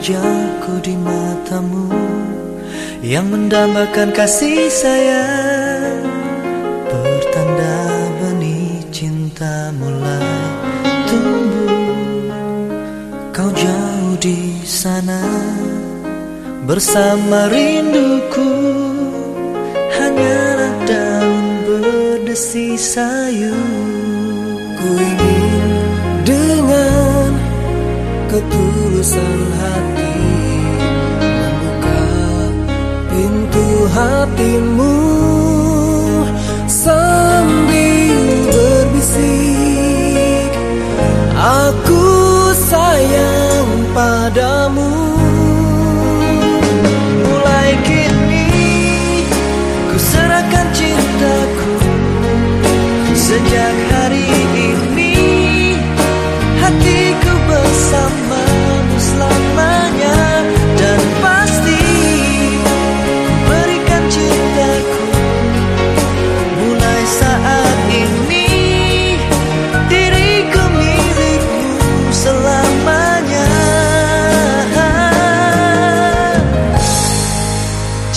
wajahku di matamu Yang mendambakan kasih sayang. Pertanda benih cinta mulai tumbuh. Kau jauh di sana Bersama rinduku. Hanyalah daun berdesi sayu. Ku ingin ketulusan hati Membuka pintu hatimu. Sambil berbisik Aku sayang padamu. Mulai kini ku serahkan cintaku. Sejak hari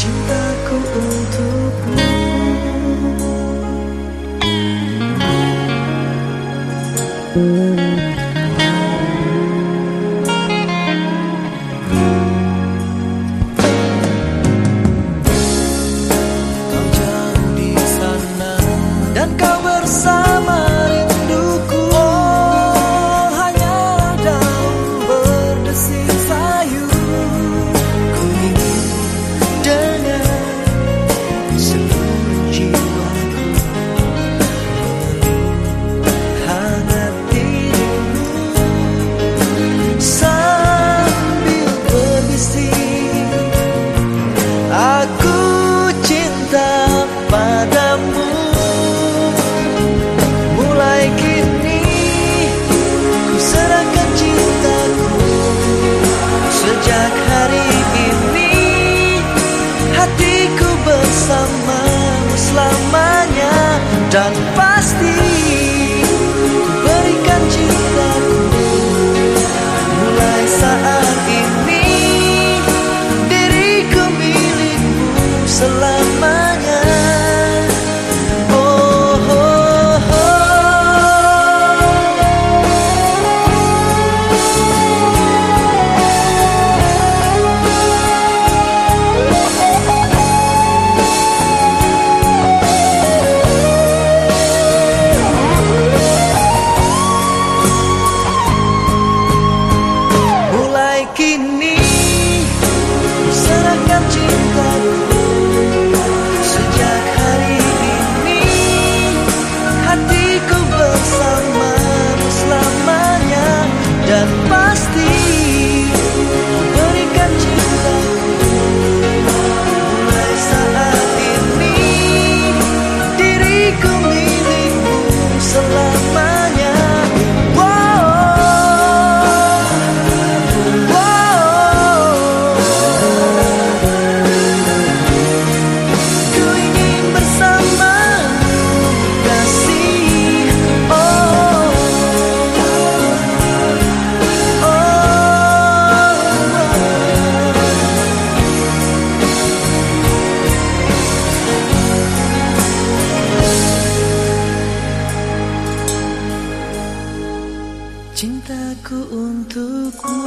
Cintaku untukmu. Kau dan pasti berikan cintaku mulai saat ini. Diriku milikmu selamanya Mulai Cintaku untukmu